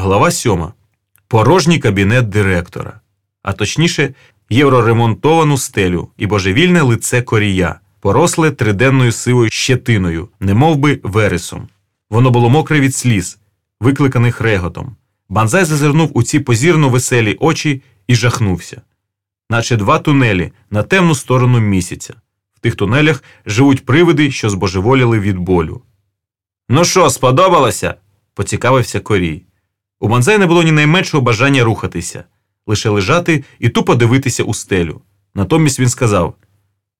Глава 7. Порожній кабінет директора, а точніше, євроремонтовану стелю і божевільне лице корія, поросле триденною сивою щетиною, немовби вересом. Воно було мокре від сліз, викликаних реготом. Банзай зазирнув у ці позірно веселі очі і жахнувся, наче два тунелі на темну сторону місяця. В тих тунелях живуть привиди, що збожеволіли від болю. Ну що, сподобалося? поцікавився корій. У Банзай не було ні найменшого бажання рухатися, лише лежати і тупо дивитися у стелю. Натомість він сказав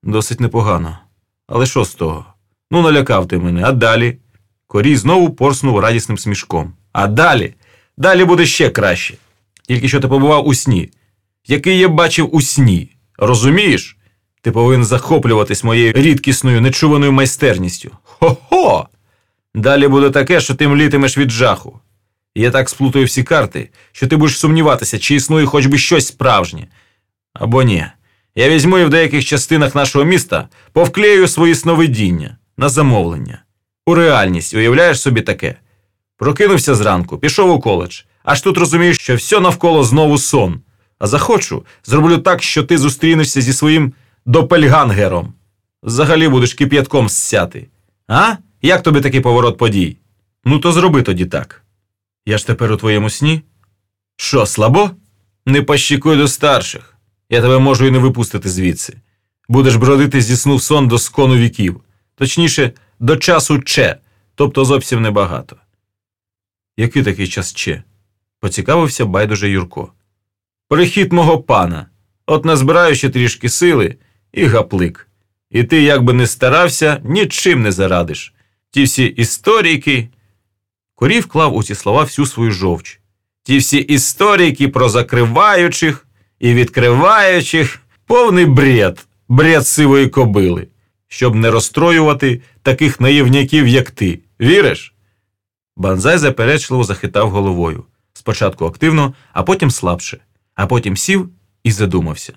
досить непогано. Але що з того? Ну, налякав ти мене, а далі? Корій знову порснув радісним смішком. А далі? Далі буде ще краще. Тільки що ти побував у сні. Який я бачив у сні. Розумієш? Ти повинен захоплюватись моєю рідкісною нечуваною майстерністю. Хо-хо! Далі буде таке, що ти млітимеш від жаху. Я так сплутаю всі карти, що ти будеш сумніватися, чи існує хоч би щось справжнє. Або ні. Я візьму і в деяких частинах нашого міста повклею свої сновидіння на замовлення. У реальність, уявляєш собі таке? Прокинувся зранку, пішов у коледж, аж тут розумієш, що все навколо знову сон. А захочу, зроблю так, що ти зустрінешся зі своїм допельгангером. Взагалі будеш кип'ятком ссяти. А? Як тобі такий поворот подій? Ну, то зроби тоді так. Я ж тепер у твоєму сні? Що, слабо? Не пощікуй до старших. Я тебе можу і не випустити звідси. Будеш бродити зі сну в сон до скону віків, точніше, до часу че, тобто зовсім небагато. Який такий час че? поцікавився байдуже Юрко. Прихід мого пана. От назбираю ще трішки сили і гаплик. І ти, як би не старався, нічим не зарадиш. Ті всі історійки. Корій вклав у ці слова всю свою жовч. Ті всі історійки про закриваючих і відкриваючих повний бред, бред сивої кобили, щоб не розстроювати таких наївняків, як ти. Віриш? Банзай заперечливо захитав головою. Спочатку активно, а потім слабше, а потім сів і задумався.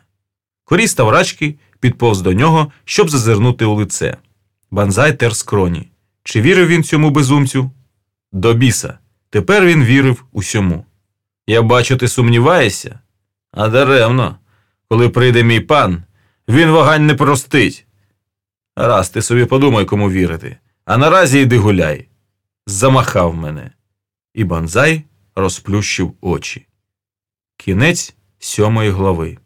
Корій став рачки, підповз до нього, щоб зазирнути у лице. Банзай тер скроні. Чи вірив він цьому безумцю? До біса. Тепер він вірив усьому. Я бачу, ти сумніваєшся? А даремно. Коли прийде мій пан, він вагань не простить. Раз ти собі подумай, кому вірити. А наразі йди гуляй. Замахав мене. І банзай розплющив очі. Кінець сьомої глави.